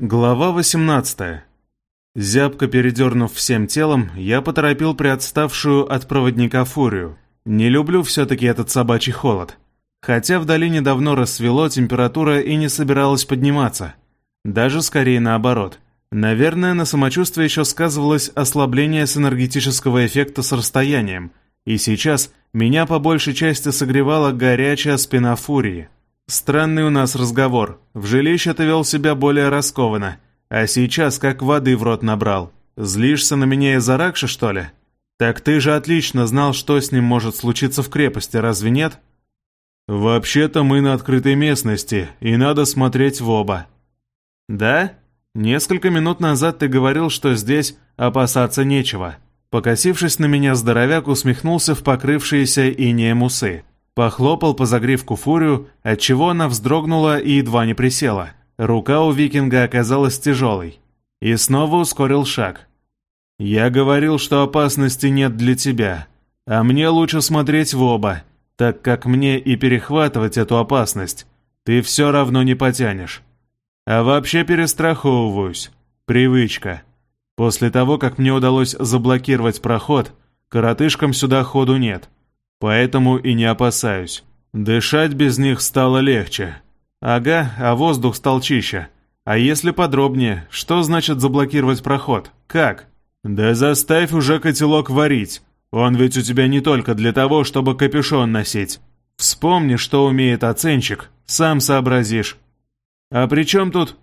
Глава 18. Зябко передернув всем телом, я поторопил приотставшую от проводника фурию. Не люблю все-таки этот собачий холод. Хотя в долине давно рассвело, температура и не собиралась подниматься. Даже скорее наоборот. Наверное, на самочувствие еще сказывалось ослабление с энергетического эффекта с расстоянием, и сейчас меня по большей части согревала горячая спина фурии. Странный у нас разговор. В жилище ты вел себя более раскованно, а сейчас как воды в рот набрал. Злишься на меня из-за Ракши, что ли? Так ты же отлично знал, что с ним может случиться в крепости, разве нет? Вообще-то мы на открытой местности, и надо смотреть в оба. Да? Несколько минут назад ты говорил, что здесь опасаться нечего. Покосившись на меня, здоровяк усмехнулся в покрывшиеся инеем усы. Похлопал по загривку фурию, отчего она вздрогнула и едва не присела. Рука у викинга оказалась тяжелой. И снова ускорил шаг. «Я говорил, что опасности нет для тебя, а мне лучше смотреть в оба, так как мне и перехватывать эту опасность ты все равно не потянешь. А вообще перестраховываюсь. Привычка. После того, как мне удалось заблокировать проход, коротышкам сюда ходу нет». Поэтому и не опасаюсь. Дышать без них стало легче. Ага, а воздух стал чище. А если подробнее, что значит заблокировать проход? Как? Да заставь уже котелок варить. Он ведь у тебя не только для того, чтобы капюшон носить. Вспомни, что умеет оценщик, сам сообразишь. А при чем тут...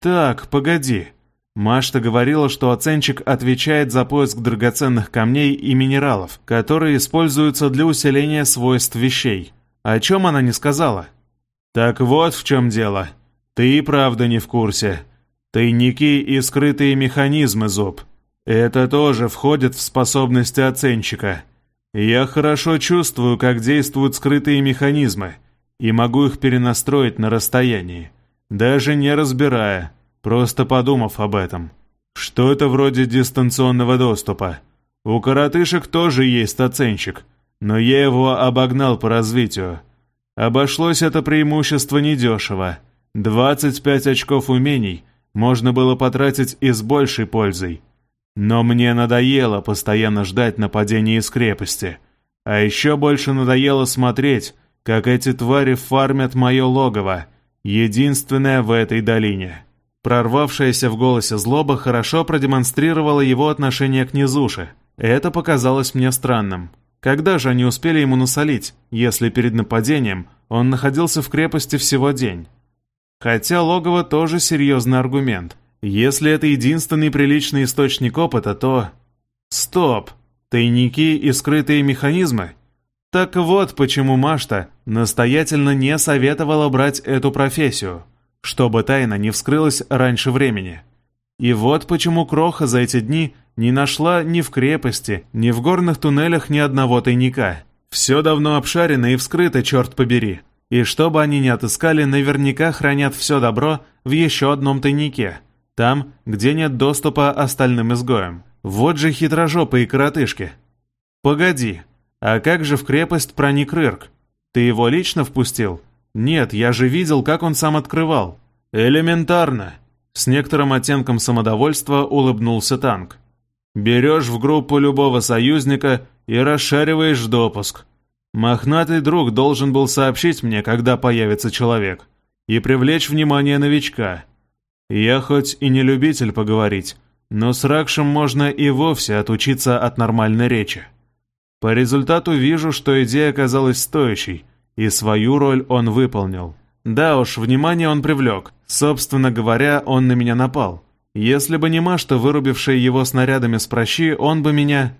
Так, погоди. Машта говорила, что оценщик отвечает за поиск драгоценных камней и минералов, которые используются для усиления свойств вещей. О чем она не сказала? Так вот в чем дело. Ты и правда не в курсе. Тайники и скрытые механизмы, Зуб. Это тоже входит в способности оценщика. Я хорошо чувствую, как действуют скрытые механизмы, и могу их перенастроить на расстоянии, даже не разбирая, просто подумав об этом. Что это вроде дистанционного доступа. У коротышек тоже есть оценщик, но я его обогнал по развитию. Обошлось это преимущество недешево. 25 очков умений можно было потратить и с большей пользой. Но мне надоело постоянно ждать нападения из крепости. А еще больше надоело смотреть, как эти твари фармят мое логово, единственное в этой долине. Прорвавшаяся в голосе злоба хорошо продемонстрировала его отношение к Низуше. Это показалось мне странным. Когда же они успели ему насолить, если перед нападением он находился в крепости всего день? Хотя логово тоже серьезный аргумент. Если это единственный приличный источник опыта, то... Стоп! Тайники и скрытые механизмы? Так вот почему Машта настоятельно не советовала брать эту профессию чтобы тайна не вскрылась раньше времени. И вот почему Кроха за эти дни не нашла ни в крепости, ни в горных туннелях ни одного тайника. Все давно обшарено и вскрыто, черт побери. И чтобы они не отыскали, наверняка хранят все добро в еще одном тайнике. Там, где нет доступа остальным изгоям. Вот же хитрожопые коротышки. Погоди, а как же в крепость проник Рырк? Ты его лично впустил? «Нет, я же видел, как он сам открывал». «Элементарно!» С некоторым оттенком самодовольства улыбнулся танк. «Берешь в группу любого союзника и расшариваешь допуск. Мохнатый друг должен был сообщить мне, когда появится человек, и привлечь внимание новичка. Я хоть и не любитель поговорить, но с Ракшем можно и вовсе отучиться от нормальной речи. По результату вижу, что идея оказалась стоящей, и свою роль он выполнил. Да уж, внимание он привлек. Собственно говоря, он на меня напал. Если бы не Машта, вырубившая его снарядами с прощи, он бы меня...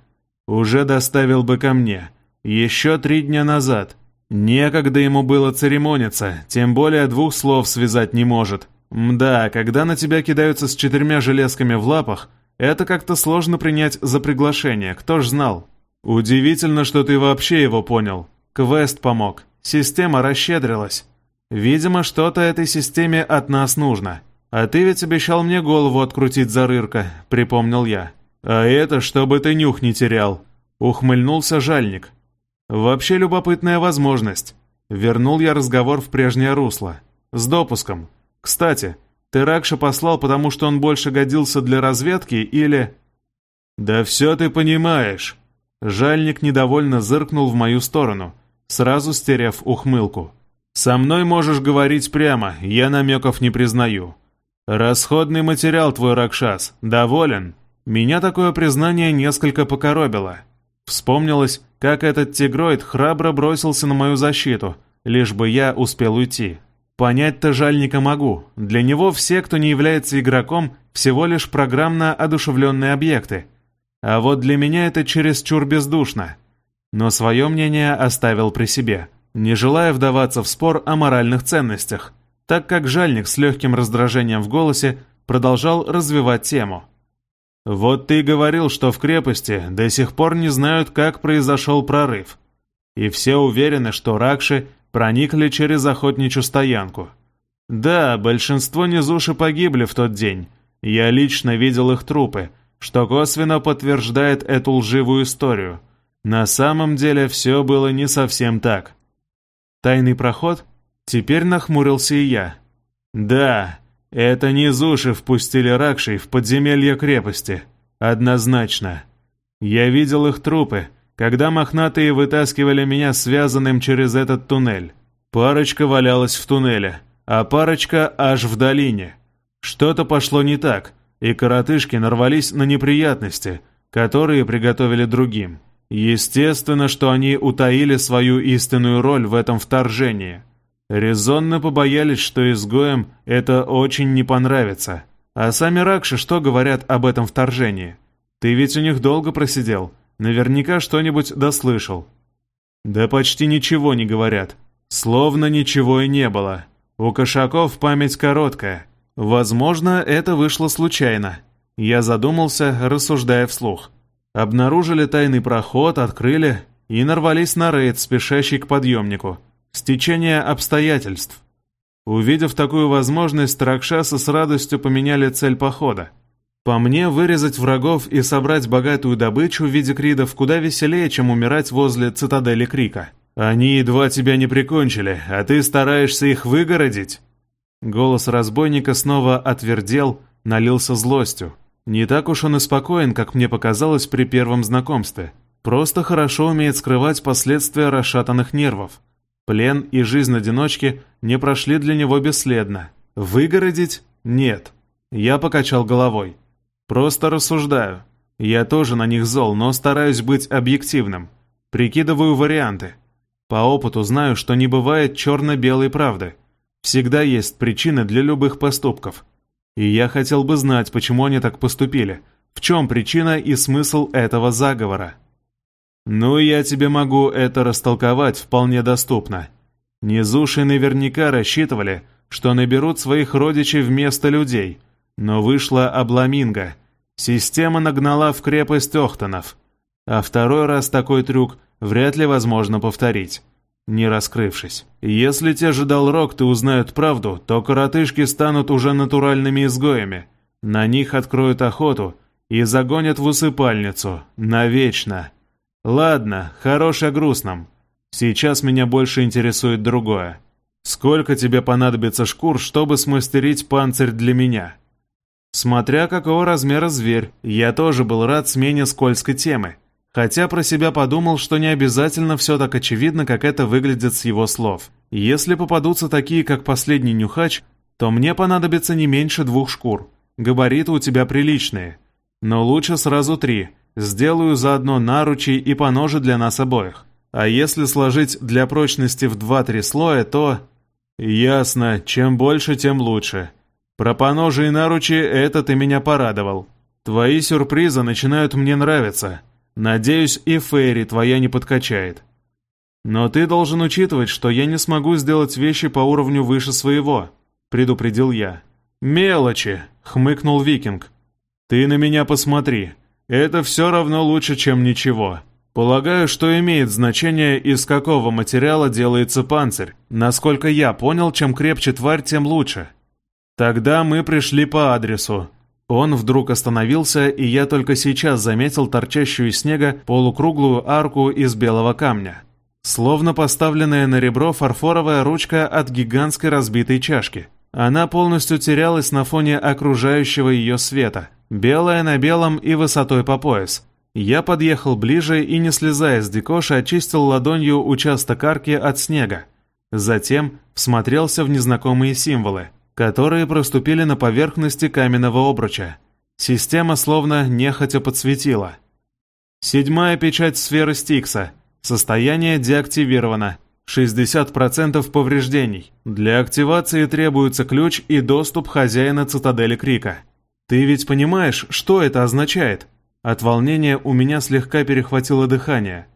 Уже доставил бы ко мне. Еще три дня назад. Некогда ему было церемониться, тем более двух слов связать не может. Мда, когда на тебя кидаются с четырьмя железками в лапах, это как-то сложно принять за приглашение, кто ж знал. Удивительно, что ты вообще его понял. Квест помог. Система расщедрилась. Видимо, что-то этой системе от нас нужно. А ты ведь обещал мне голову открутить за рырка, припомнил я. А это, чтобы ты нюх не терял. Ухмыльнулся жальник. Вообще любопытная возможность. Вернул я разговор в прежнее русло. С допуском. Кстати, Ты Ракша послал, потому что он больше годился для разведки, или...» «Да все ты понимаешь!» Жальник недовольно зыркнул в мою сторону, сразу стерев ухмылку. «Со мной можешь говорить прямо, я намеков не признаю. Расходный материал твой, Ракшас, доволен?» Меня такое признание несколько покоробило. Вспомнилось, как этот тигроид храбро бросился на мою защиту, лишь бы я успел уйти. Понять-то жальника могу. Для него все, кто не является игроком, всего лишь программно одушевленные объекты. А вот для меня это чересчур бездушно. Но свое мнение оставил при себе, не желая вдаваться в спор о моральных ценностях, так как жальник с легким раздражением в голосе продолжал развивать тему. «Вот ты говорил, что в крепости до сих пор не знают, как произошел прорыв. И все уверены, что ракши проникли через охотничью стоянку. Да, большинство низуши погибли в тот день. Я лично видел их трупы, что косвенно подтверждает эту лживую историю. На самом деле все было не совсем так. Тайный проход? Теперь нахмурился и я. Да, это низуши впустили Ракшей в подземелье крепости. Однозначно. Я видел их трупы, когда мохнатые вытаскивали меня связанным через этот туннель. Парочка валялась в туннеле, а парочка аж в долине. Что-то пошло не так, и коротышки нарвались на неприятности, которые приготовили другим. Естественно, что они утаили свою истинную роль в этом вторжении. Резонно побоялись, что изгоям это очень не понравится. А сами Ракши что говорят об этом вторжении? Ты ведь у них долго просидел, Наверняка что-нибудь дослышал. Да почти ничего не говорят. Словно ничего и не было. У кошаков память короткая. Возможно, это вышло случайно. Я задумался, рассуждая вслух. Обнаружили тайный проход, открыли и нарвались на рейд, спешащий к подъемнику. Стечение обстоятельств. Увидев такую возможность, Тракшасы с радостью поменяли цель похода. По мне, вырезать врагов и собрать богатую добычу в виде кридов куда веселее, чем умирать возле цитадели Крика. Они едва тебя не прикончили, а ты стараешься их выгородить?» Голос разбойника снова отвердел, налился злостью. Не так уж он и спокоен, как мне показалось при первом знакомстве. Просто хорошо умеет скрывать последствия расшатанных нервов. Плен и жизнь одиночки не прошли для него бесследно. Выгородить? Нет. Я покачал головой. Просто рассуждаю. Я тоже на них зол, но стараюсь быть объективным. Прикидываю варианты. По опыту знаю, что не бывает черно-белой правды. Всегда есть причины для любых поступков. И я хотел бы знать, почему они так поступили. В чем причина и смысл этого заговора? Ну, я тебе могу это растолковать вполне доступно. Низуши наверняка рассчитывали, что наберут своих родичей вместо людей, но вышла обламинго, Система нагнала в крепость Охтонов. А второй раз такой трюк вряд ли возможно повторить, не раскрывшись. Если те же Далрокты узнают правду, то коротышки станут уже натуральными изгоями. На них откроют охоту и загонят в усыпальницу. Навечно. Ладно, хорош о грустном. Сейчас меня больше интересует другое. Сколько тебе понадобится шкур, чтобы смастерить панцирь для меня?» Смотря какого размера зверь, я тоже был рад смене скользкой темы, хотя про себя подумал, что не обязательно все так очевидно, как это выглядит с его слов. Если попадутся такие, как последний нюхач, то мне понадобится не меньше двух шкур. Габариты у тебя приличные. Но лучше сразу три. Сделаю заодно наручи и поножи для нас обоих. А если сложить для прочности в два-три слоя, то... Ясно, чем больше, тем лучше. Про поножи и наручи это ты меня порадовал. Твои сюрпризы начинают мне нравиться. Надеюсь, и Фейри твоя не подкачает. Но ты должен учитывать, что я не смогу сделать вещи по уровню выше своего, предупредил я. Мелочи, хмыкнул Викинг. Ты на меня посмотри. Это все равно лучше, чем ничего. Полагаю, что имеет значение, из какого материала делается панцирь. Насколько я понял, чем крепче тварь, тем лучше. Тогда мы пришли по адресу. Он вдруг остановился, и я только сейчас заметил торчащую из снега полукруглую арку из белого камня. Словно поставленная на ребро фарфоровая ручка от гигантской разбитой чашки. Она полностью терялась на фоне окружающего ее света. Белая на белом и высотой по пояс. Я подъехал ближе и, не слезая с дикоши, очистил ладонью участок арки от снега. Затем всмотрелся в незнакомые символы, которые проступили на поверхности каменного обруча. Система словно нехотя подсветила. Седьмая печать сферы Стикса. Состояние деактивировано. 60% повреждений. Для активации требуется ключ и доступ хозяина цитадели Крика. Ты ведь понимаешь, что это означает? От волнения у меня слегка перехватило дыхание.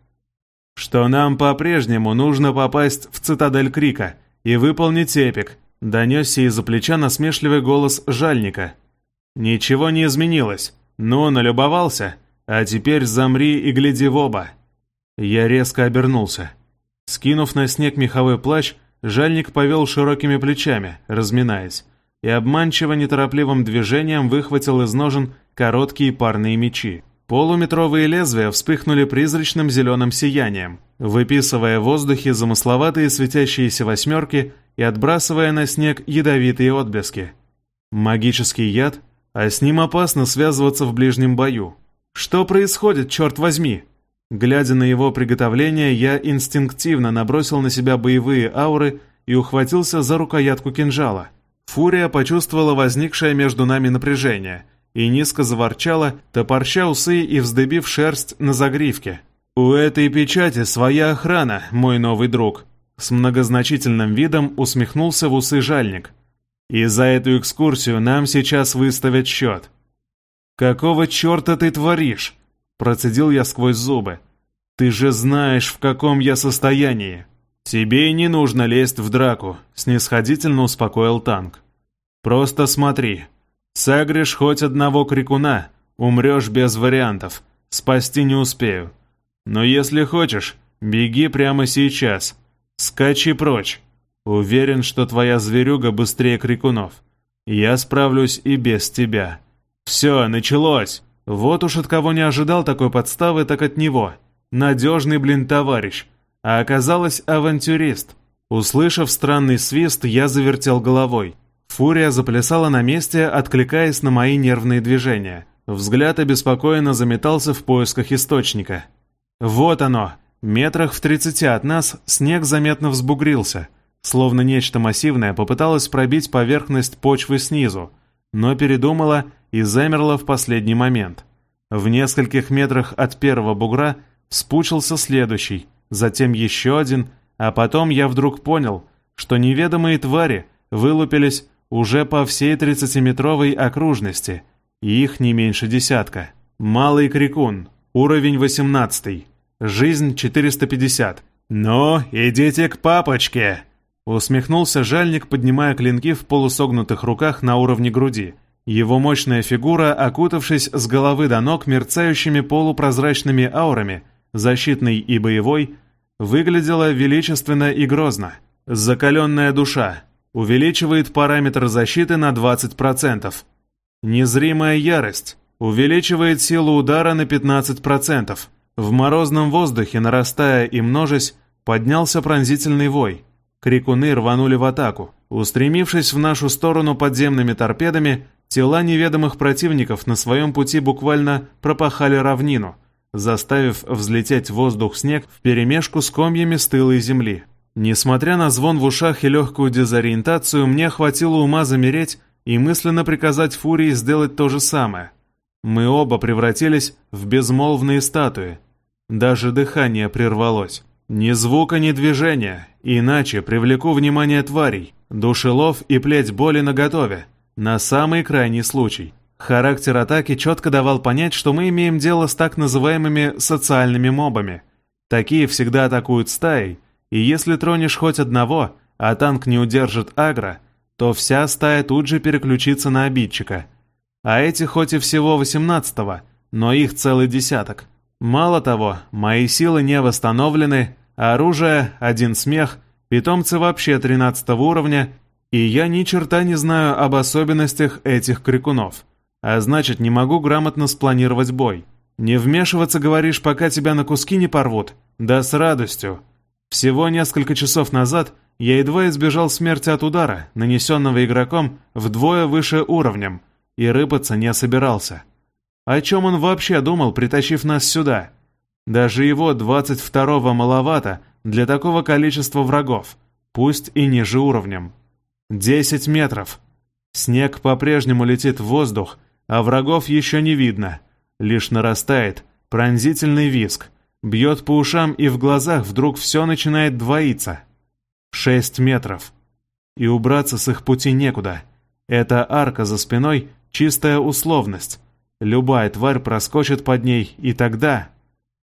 Что нам по-прежнему нужно попасть в цитадель Крика и выполнить эпик, донесся из-за плеча насмешливый голос жальника. Ничего не изменилось. Ну, налюбовался. А теперь замри и гляди в оба. Я резко обернулся. Скинув на снег меховой плащ, жальник повел широкими плечами, разминаясь, и обманчиво неторопливым движением выхватил из ножен короткие парные мечи. Полуметровые лезвия вспыхнули призрачным зеленым сиянием, выписывая в воздухе замысловатые светящиеся восьмерки и отбрасывая на снег ядовитые отблески. Магический яд, а с ним опасно связываться в ближнем бою. Что происходит, черт возьми? Глядя на его приготовление, я инстинктивно набросил на себя боевые ауры и ухватился за рукоятку кинжала. Фурия почувствовала возникшее между нами напряжение и низко заворчала, топорща усы и вздыбив шерсть на загривке. «У этой печати своя охрана, мой новый друг», с многозначительным видом усмехнулся в усы жальник. «И за эту экскурсию нам сейчас выставят счет». «Какого черта ты творишь?» Процедил я сквозь зубы. «Ты же знаешь, в каком я состоянии!» «Тебе не нужно лезть в драку», — снисходительно успокоил танк. «Просто смотри. Сагришь хоть одного крикуна, умрешь без вариантов. Спасти не успею. Но если хочешь, беги прямо сейчас. Скачи прочь. Уверен, что твоя зверюга быстрее крикунов. Я справлюсь и без тебя. Все, началось!» Вот уж от кого не ожидал такой подставы, так от него. Надежный, блин, товарищ. А оказалось авантюрист. Услышав странный свист, я завертел головой. Фурия заплясала на месте, откликаясь на мои нервные движения. Взгляд обеспокоенно заметался в поисках источника. Вот оно! Метрах в тридцати от нас снег заметно взбугрился, словно нечто массивное попыталось пробить поверхность почвы снизу, но передумала и замерла в последний момент. В нескольких метрах от первого бугра вспучился следующий, затем еще один, а потом я вдруг понял, что неведомые твари вылупились уже по всей 30-метровой окружности, их не меньше десятка. Малый крикун, уровень 18, жизнь 450. «Ну, идите к папочке!» Усмехнулся жальник, поднимая клинки в полусогнутых руках на уровне груди. Его мощная фигура, окутавшись с головы до ног мерцающими полупрозрачными аурами, защитной и боевой, выглядела величественно и грозно. Закаленная душа увеличивает параметр защиты на 20%. Незримая ярость увеличивает силу удара на 15%. В морозном воздухе, нарастая и множась, поднялся пронзительный вой. Крикуны рванули в атаку. Устремившись в нашу сторону подземными торпедами, Тела неведомых противников на своем пути буквально пропахали равнину, заставив взлететь в воздух снег вперемешку с комьями стылой земли. Несмотря на звон в ушах и легкую дезориентацию, мне хватило ума замереть и мысленно приказать Фурии сделать то же самое. Мы оба превратились в безмолвные статуи. Даже дыхание прервалось. Ни звука, ни движения, иначе привлеку внимание тварей, душелов и плеть боли наготове. На самый крайний случай. Характер атаки четко давал понять, что мы имеем дело с так называемыми социальными мобами. Такие всегда атакуют стаей, и если тронешь хоть одного, а танк не удержит агро, то вся стая тут же переключится на обидчика. А эти хоть и всего 18-го, но их целый десяток. Мало того, мои силы не восстановлены, оружие, один смех, питомцы вообще 13 уровня и я ни черта не знаю об особенностях этих крикунов, а значит не могу грамотно спланировать бой. Не вмешиваться, говоришь, пока тебя на куски не порвут? Да с радостью. Всего несколько часов назад я едва избежал смерти от удара, нанесенного игроком вдвое выше уровнем, и рыпаться не собирался. О чем он вообще думал, притащив нас сюда? Даже его 22-го маловато для такого количества врагов, пусть и ниже уровнем. 10 метров. Снег по-прежнему летит в воздух, а врагов еще не видно. Лишь нарастает пронзительный виск, бьет по ушам и в глазах вдруг все начинает двоиться. Шесть метров. И убраться с их пути некуда. Эта арка за спиной — чистая условность. Любая тварь проскочит под ней, и тогда...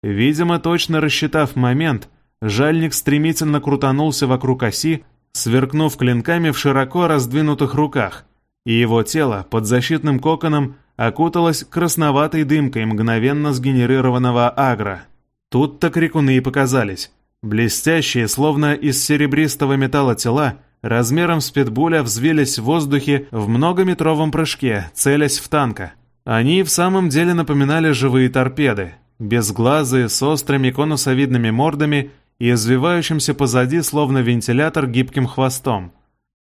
Видимо, точно рассчитав момент, жальник стремительно крутанулся вокруг оси, сверкнув клинками в широко раздвинутых руках, и его тело под защитным коконом окуталось красноватой дымкой мгновенно сгенерированного агро. Тут-то крикуны и показались. Блестящие, словно из серебристого металла тела, размером с питбуля взвились в воздухе в многометровом прыжке, целясь в танка. Они в самом деле напоминали живые торпеды, безглазые, с острыми конусовидными мордами и извивающимся позади, словно вентилятор, гибким хвостом.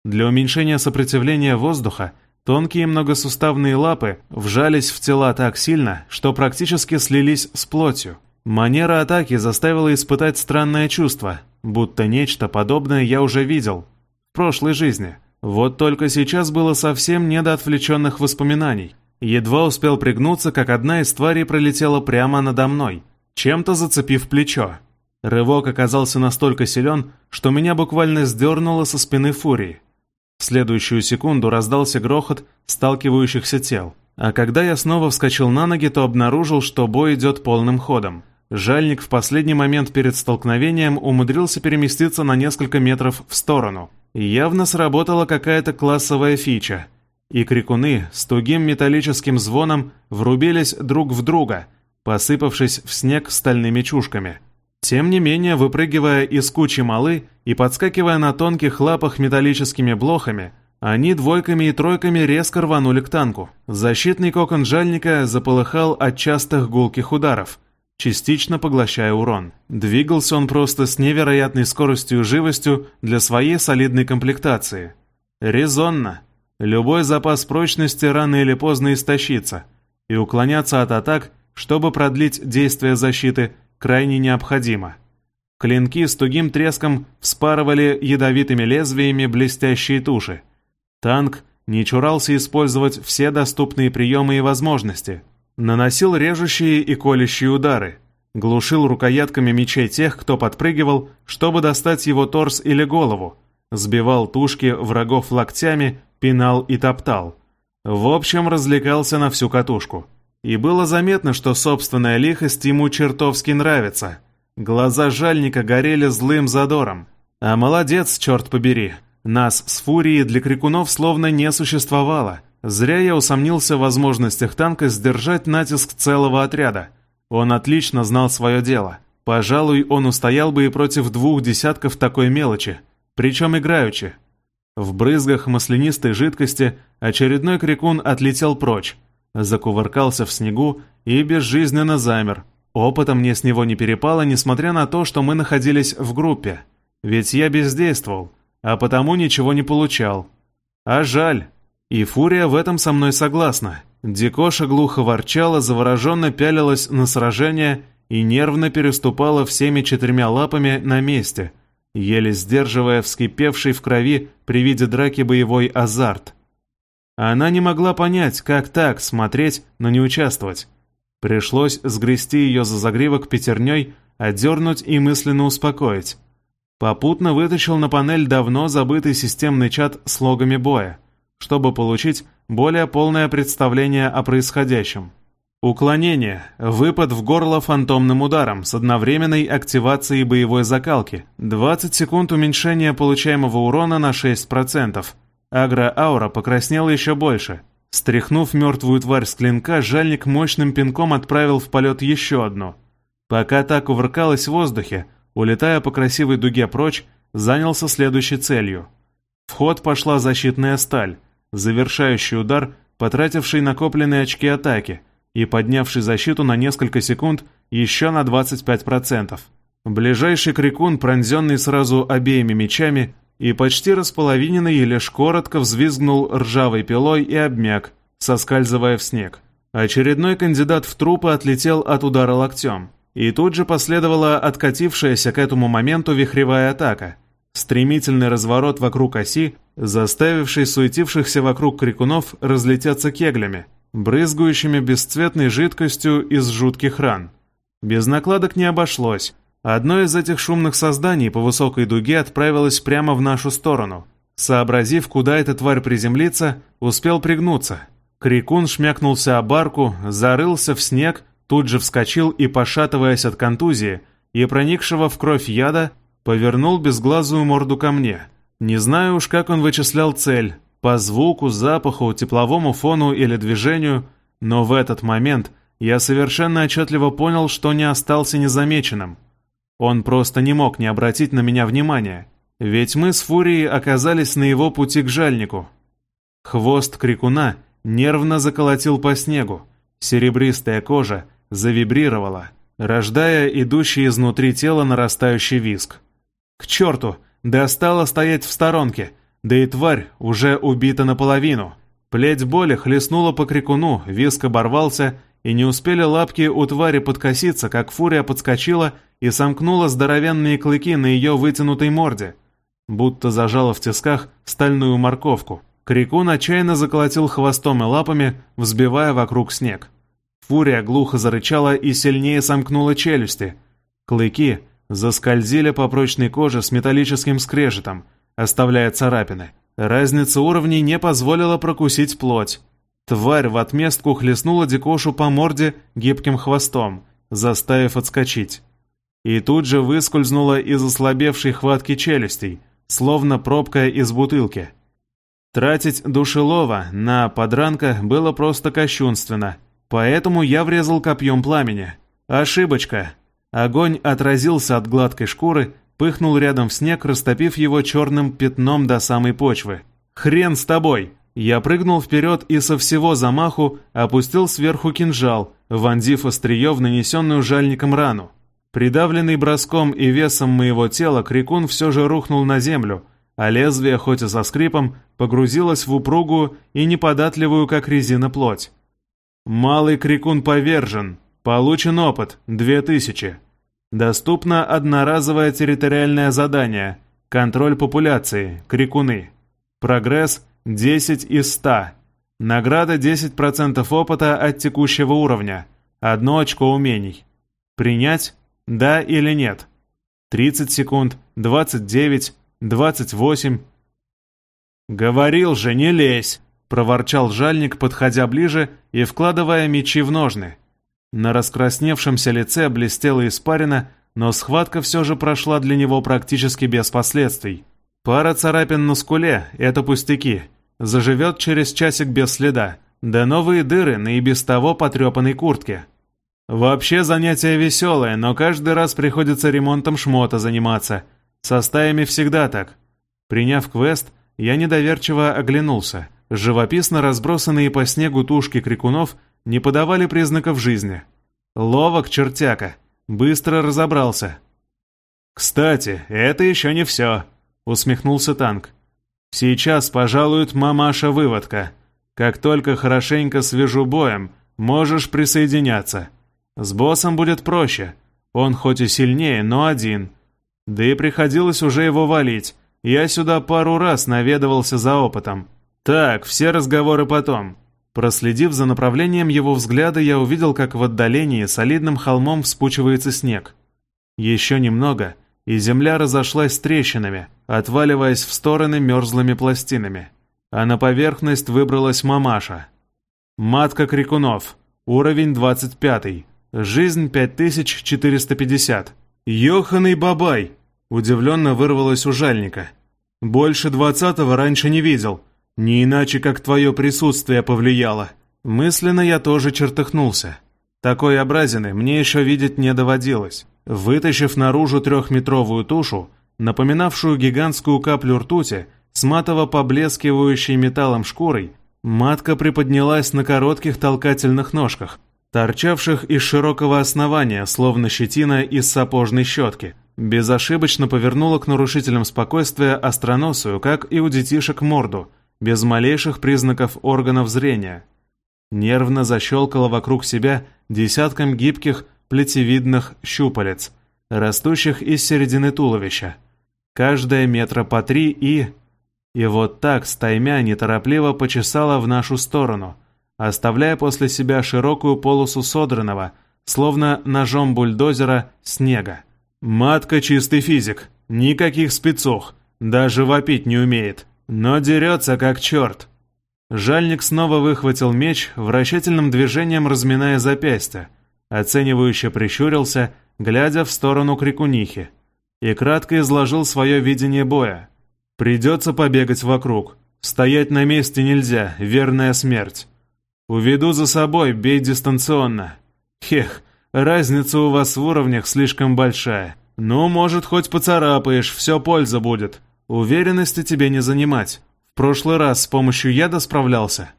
Для уменьшения сопротивления воздуха тонкие многосуставные лапы вжались в тела так сильно, что практически слились с плотью. Манера атаки заставила испытать странное чувство, будто нечто подобное я уже видел в прошлой жизни. Вот только сейчас было совсем не до отвлеченных воспоминаний. Едва успел пригнуться, как одна из тварей пролетела прямо надо мной, чем-то зацепив плечо. Рывок оказался настолько силен, что меня буквально сдернуло со спины фурии. В следующую секунду раздался грохот сталкивающихся тел. А когда я снова вскочил на ноги, то обнаружил, что бой идет полным ходом. Жальник в последний момент перед столкновением умудрился переместиться на несколько метров в сторону. Явно сработала какая-то классовая фича. И крикуны с тугим металлическим звоном врубились друг в друга, посыпавшись в снег стальными чушками. Тем не менее, выпрыгивая из кучи малы и подскакивая на тонких лапах металлическими блохами, они двойками и тройками резко рванули к танку. Защитный кокон жальника заполыхал от частых гулких ударов – частично поглощая урон. Двигался он просто с невероятной скоростью и живостью для своей солидной комплектации. Резонно. Любой запас прочности рано или поздно истощится, и уклоняться от атак, чтобы продлить действие защиты, крайне необходимо. Клинки с тугим треском вспарывали ядовитыми лезвиями блестящие туши. Танк не чурался использовать все доступные приемы и возможности – Наносил режущие и колющие удары, глушил рукоятками мечей тех, кто подпрыгивал, чтобы достать его торс или голову, сбивал тушки врагов локтями, пинал и топтал. В общем, развлекался на всю катушку. И было заметно, что собственная лихость ему чертовски нравится. Глаза жальника горели злым задором. А молодец, черт побери. Нас с фурией для крикунов словно не существовало. Зря я усомнился в возможностях танка сдержать натиск целого отряда. Он отлично знал свое дело. Пожалуй, он устоял бы и против двух десятков такой мелочи, причем играючи. В брызгах маслянистой жидкости очередной крикун отлетел прочь, закувыркался в снегу и безжизненно замер. Опыта мне с него не перепало, несмотря на то, что мы находились в группе. Ведь я бездействовал, а потому ничего не получал. А жаль. И Фурия в этом со мной согласна. Дикоша глухо ворчала, завороженно пялилась на сражение и нервно переступала всеми четырьмя лапами на месте, еле сдерживая вскипевший в крови при виде драки боевой азарт. Она не могла понять, как так смотреть, но не участвовать. Пришлось сгрести ее за загривок пятерней, отдернуть и мысленно успокоить. Попутно вытащил на панель давно забытый системный чат с логами боя чтобы получить более полное представление о происходящем. Уклонение. Выпад в горло фантомным ударом с одновременной активацией боевой закалки. 20 секунд уменьшения получаемого урона на 6%. Агро-аура покраснела еще больше. Стряхнув мертвую тварь с клинка, жальник мощным пинком отправил в полет еще одну. Пока та кувыркалась в воздухе, улетая по красивой дуге прочь, занялся следующей целью. В ход пошла защитная сталь завершающий удар, потративший накопленные очки атаки и поднявший защиту на несколько секунд еще на 25%. Ближайший крикун, пронзенный сразу обеими мечами, и почти располовиненный лишь коротко взвизгнул ржавой пилой и обмяк, соскальзывая в снег. Очередной кандидат в трупы отлетел от удара локтем. И тут же последовала откатившаяся к этому моменту вихревая атака. Стремительный разворот вокруг оси, заставивший суетившихся вокруг крикунов разлететься кеглями, брызгающими бесцветной жидкостью из жутких ран. Без накладок не обошлось. Одно из этих шумных созданий по высокой дуге отправилось прямо в нашу сторону. Сообразив, куда эта тварь приземлится, успел пригнуться. Крикун шмякнулся о барку, зарылся в снег, тут же вскочил и, пошатываясь от контузии и проникшего в кровь яда, повернул безглазую морду ко мне. Не знаю уж, как он вычислял цель, по звуку, запаху, тепловому фону или движению, но в этот момент я совершенно отчетливо понял, что не остался незамеченным. Он просто не мог не обратить на меня внимания, ведь мы с Фурией оказались на его пути к жальнику. Хвост крикуна нервно заколотил по снегу, серебристая кожа завибрировала, рождая идущий изнутри тела нарастающий виск. К черту! Достало стоять в сторонке, да и тварь уже убита наполовину. Плеть боли хлестнула по крикуну, виск оборвался, и не успели лапки у твари подкоситься, как фурия подскочила и сомкнула здоровенные клыки на ее вытянутой морде, будто зажала в тисках стальную морковку. Крикун отчаянно заколотил хвостом и лапами, взбивая вокруг снег. Фурия глухо зарычала и сильнее сомкнула челюсти. Клыки заскользили по прочной коже с металлическим скрежетом, оставляя царапины. Разница уровней не позволила прокусить плоть. Тварь в отместку хлестнула Дикошу по морде гибким хвостом, заставив отскочить. И тут же выскользнула из ослабевшей хватки челюстей, словно пробка из бутылки. Тратить душелова на подранка было просто кощунственно, поэтому я врезал копьем пламени. Ошибочка. Огонь отразился от гладкой шкуры, пыхнул рядом в снег, растопив его черным пятном до самой почвы. «Хрен с тобой!» Я прыгнул вперед и со всего замаху опустил сверху кинжал, вонзив острие в нанесенную жальником рану. Придавленный броском и весом моего тела, крикун все же рухнул на землю, а лезвие, хоть и со скрипом, погрузилось в упругую и неподатливую, как резина, плоть. Малый крикун повержен. Получен опыт – 2000. Доступно одноразовое территориальное задание. Контроль популяции. Крикуны. Прогресс 10 из 100. Награда 10% опыта от текущего уровня. Одно очко умений. Принять? Да или нет? 30 секунд, 29, 28. «Говорил же, не лезь!» — проворчал жальник, подходя ближе и вкладывая мечи в ножны. На раскрасневшемся лице блестела испарина, но схватка все же прошла для него практически без последствий. Пара царапин на скуле — это пустяки. Заживет через часик без следа. Да новые дыры на и без того потрепанной куртке. Вообще занятие веселое, но каждый раз приходится ремонтом шмота заниматься. Со стаями всегда так. Приняв квест, я недоверчиво оглянулся. Живописно разбросанные по снегу тушки крикунов не подавали признаков жизни. Ловок чертяка, быстро разобрался. «Кстати, это еще не все», — усмехнулся танк. «Сейчас пожалует мамаша-выводка. Как только хорошенько свяжу боем, можешь присоединяться. С боссом будет проще. Он хоть и сильнее, но один. Да и приходилось уже его валить. Я сюда пару раз наведывался за опытом. Так, все разговоры потом. Проследив за направлением его взгляда, я увидел, как в отдалении солидным холмом вспучивается снег. Еще немного, и земля разошлась трещинами, отваливаясь в стороны мерзлыми пластинами. А на поверхность выбралась мамаша. Матка Крикунов. Уровень 25. Жизнь 5450. «Ёханый бабай!» Удивленно вырвалось у жальника. «Больше двадцатого раньше не видел. Не иначе, как твое присутствие повлияло. Мысленно я тоже чертыхнулся. Такой образины мне еще видеть не доводилось. Вытащив наружу трехметровую тушу, напоминавшую гигантскую каплю ртути, с матово поблескивающей металлом шкурой, матка приподнялась на коротких толкательных ножках, торчавших из широкого основания, словно щетина из сапожной щетки. Безошибочно повернула к нарушителям спокойствия остроносую, как и у детишек, морду, без малейших признаков органов зрения. Нервно защелкала вокруг себя десятком гибких плетевидных щупалец, растущих из середины туловища. Каждая метра по три и... И вот так стаймя неторопливо почесала в нашу сторону, оставляя после себя широкую полосу содранного, словно ножом бульдозера, снега. Матка чистый физик, никаких спецух, даже вопить не умеет, но дерется как черт. Жальник снова выхватил меч, вращательным движением разминая запястье, оценивающе прищурился, глядя в сторону крикунихи, и кратко изложил свое видение боя. «Придется побегать вокруг. Стоять на месте нельзя, верная смерть. Уведу за собой, бей дистанционно. Хех, Разница у вас в уровнях слишком большая. Ну, может, хоть поцарапаешь, все польза будет. Уверенности тебе не занимать. В прошлый раз с помощью яда справлялся.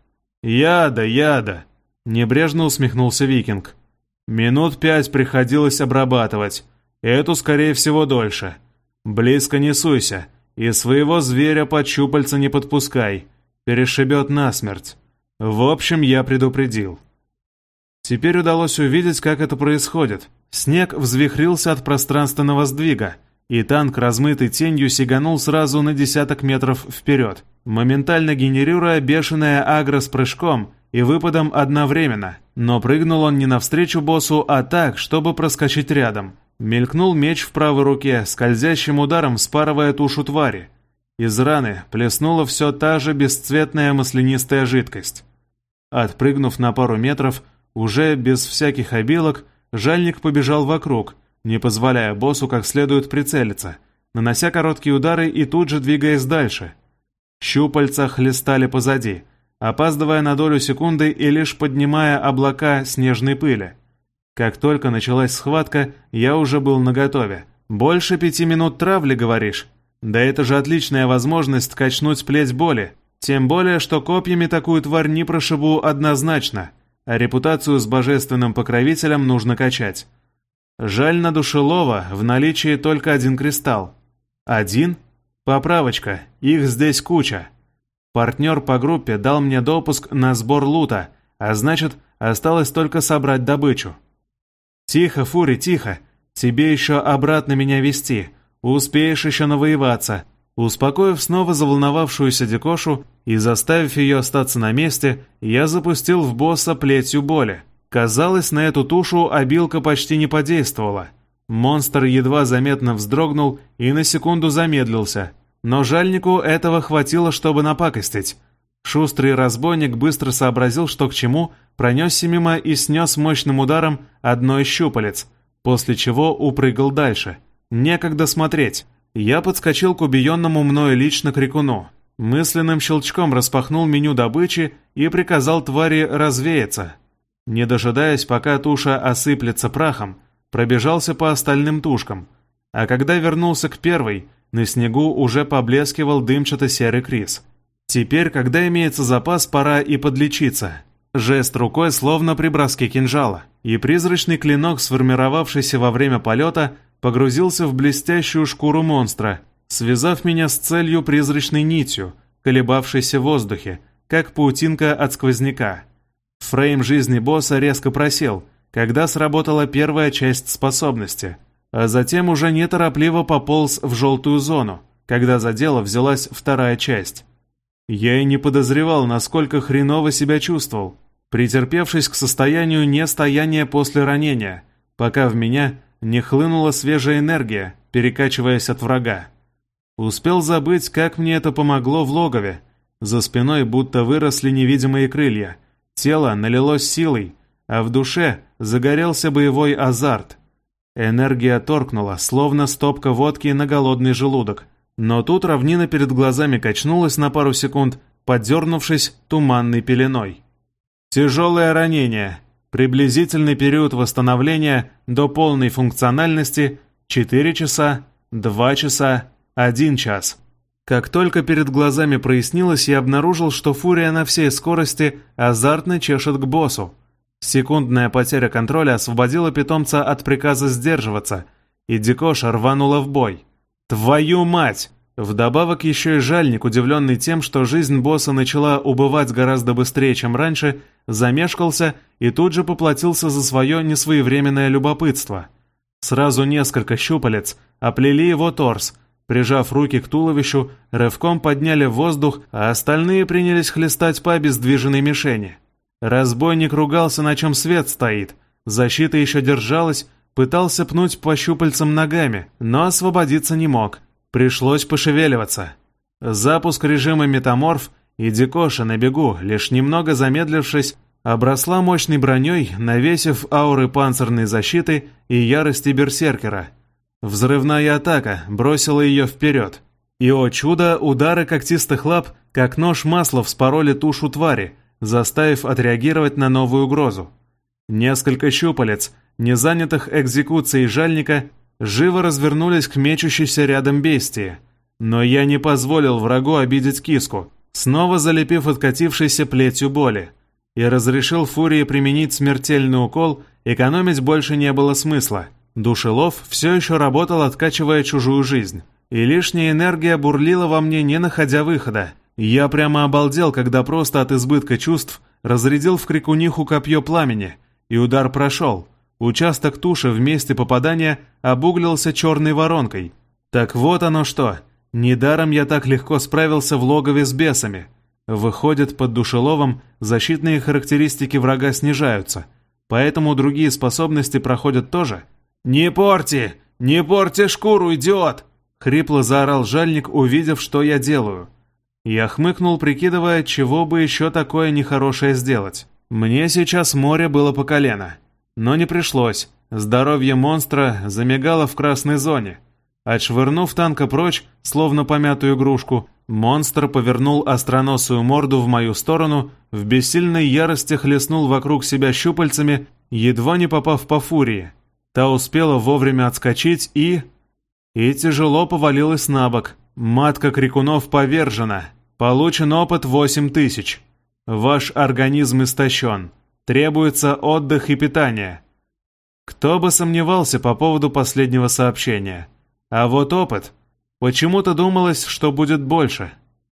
Яда, яда. Небрежно усмехнулся викинг. Минут пять приходилось обрабатывать. Эту, скорее всего, дольше. Близко не суйся. И своего зверя под щупальца не подпускай. Перешибет насмерть. В общем, я предупредил. Теперь удалось увидеть, как это происходит. Снег взвихрился от пространственного сдвига, и танк, размытый тенью, сиганул сразу на десяток метров вперед, моментально генерируя бешеное агро с прыжком и выпадом одновременно. Но прыгнул он не навстречу боссу, а так, чтобы проскочить рядом. Мелькнул меч в правой руке, скользящим ударом спарывая тушу твари. Из раны плеснула все та же бесцветная маслянистая жидкость. Отпрыгнув на пару метров, уже без всяких обилок, жальник побежал вокруг, не позволяя боссу как следует прицелиться, нанося короткие удары и тут же двигаясь дальше. Щупальца хлестали позади, опаздывая на долю секунды и лишь поднимая облака снежной пыли. Как только началась схватка, я уже был наготове. «Больше пяти минут травли, говоришь? Да это же отличная возможность качнуть плеть боли. Тем более, что копьями такую тварь не прошибу однозначно а репутацию с божественным покровителем нужно качать. Жаль на душелова в наличии только один кристалл. Один? Поправочка, их здесь куча. Партнер по группе дал мне допуск на сбор лута, а значит, осталось только собрать добычу. Тихо, Фури, тихо. Тебе еще обратно меня вести. Успеешь еще навоеваться. Успокоив снова заволновавшуюся Дикошу и заставив ее остаться на месте, я запустил в босса плетью боли. Казалось, на эту тушу обилка почти не подействовала. Монстр едва заметно вздрогнул и на секунду замедлился. Но жальнику этого хватило, чтобы напакостить. Шустрый разбойник быстро сообразил, что к чему, пронесся мимо и снес мощным ударом одно из щупалец, после чего упрыгал дальше. Некогда смотреть. Я подскочил к убиенному мною лично крикуну. Мысленным щелчком распахнул меню добычи и приказал твари развеяться. Не дожидаясь, пока туша осыплется прахом, пробежался по остальным тушкам. А когда вернулся к первой, на снегу уже поблескивал дымчато-серый крис. Теперь, когда имеется запас, пора и подлечиться. Жест рукой словно при броске кинжала, и призрачный клинок, сформировавшийся во время полета, погрузился в блестящую шкуру монстра, связав меня с целью призрачной нитью, колебавшейся в воздухе, как паутинка от сквозняка. Фрейм жизни босса резко просел, когда сработала первая часть способности, а затем уже неторопливо пополз в желтую зону, когда за дело взялась вторая часть. Я и не подозревал, насколько хреново себя чувствовал, претерпевшись к состоянию нестояния после ранения, пока в меня не хлынула свежая энергия, перекачиваясь от врага. Успел забыть, как мне это помогло в логове. За спиной будто выросли невидимые крылья. Тело налилось силой, а в душе загорелся боевой азарт. Энергия торкнула, словно стопка водки на голодный желудок. Но тут равнина перед глазами качнулась на пару секунд, подернувшись туманной пеленой. Тяжелое ранение. Приблизительный период восстановления до полной функциональности 4 часа, 2 часа, 1 час. Как только перед глазами прояснилось, я обнаружил, что фурия на всей скорости азартно чешет к боссу. Секундная потеря контроля освободила питомца от приказа сдерживаться, и Дикоша рванула в бой. «Твою мать!» Вдобавок еще и жальник, удивленный тем, что жизнь босса начала убывать гораздо быстрее, чем раньше, замешкался и тут же поплатился за свое несвоевременное любопытство. Сразу несколько щупалец оплели его торс, прижав руки к туловищу, рывком подняли в воздух, а остальные принялись хлестать по обездвиженной мишени. Разбойник ругался, на чем свет стоит. Защита еще держалась, пытался пнуть по щупальцам ногами, но освободиться не мог. Пришлось пошевеливаться. Запуск режима метаморф, и Дикоша на бегу, лишь немного замедлившись, обросла мощной броней, навесив ауры панцирной защиты и ярости берсеркера. Взрывная атака бросила ее вперед. И, о чудо, удары когтистых лап, как нож масла, вспороли тушу твари, заставив отреагировать на новую угрозу. Несколько щупалец, не занятых экзекуцией жальника, живо развернулись к мечущейся рядом бестии. Но я не позволил врагу обидеть киску, снова залепив откатившейся плетью боли, и разрешил Фурии применить смертельный укол, экономить больше не было смысла. Душелов все еще работал, откачивая чужую жизнь, и лишняя энергия бурлила во мне, не находя выхода. Я прямо обалдел, когда просто от избытка чувств разрядил в крикуниху копье пламени, и удар прошел — Участок туши в месте попадания обуглился черной воронкой. Так вот оно что. Недаром я так легко справился в логове с бесами. Выходит, под душеловом защитные характеристики врага снижаются, поэтому другие способности проходят тоже. «Не порти! Не порти шкуру, идиот!» Хрипло заорал жальник, увидев, что я делаю. Я хмыкнул, прикидывая, чего бы еще такое нехорошее сделать. Мне сейчас море было по колено. Но не пришлось. Здоровье монстра замигало в красной зоне. Отшвырнув танка прочь, словно помятую игрушку, монстр повернул остроносую морду в мою сторону, в бессильной ярости хлестнул вокруг себя щупальцами, едва не попав по фурии. Та успела вовремя отскочить и... И тяжело повалилась на бок. Матка крикунов повержена. Получен опыт 8000. Ваш организм истощен. Требуется отдых и питание. Кто бы сомневался по поводу последнего сообщения. А вот опыт. Почему-то думалось, что будет больше.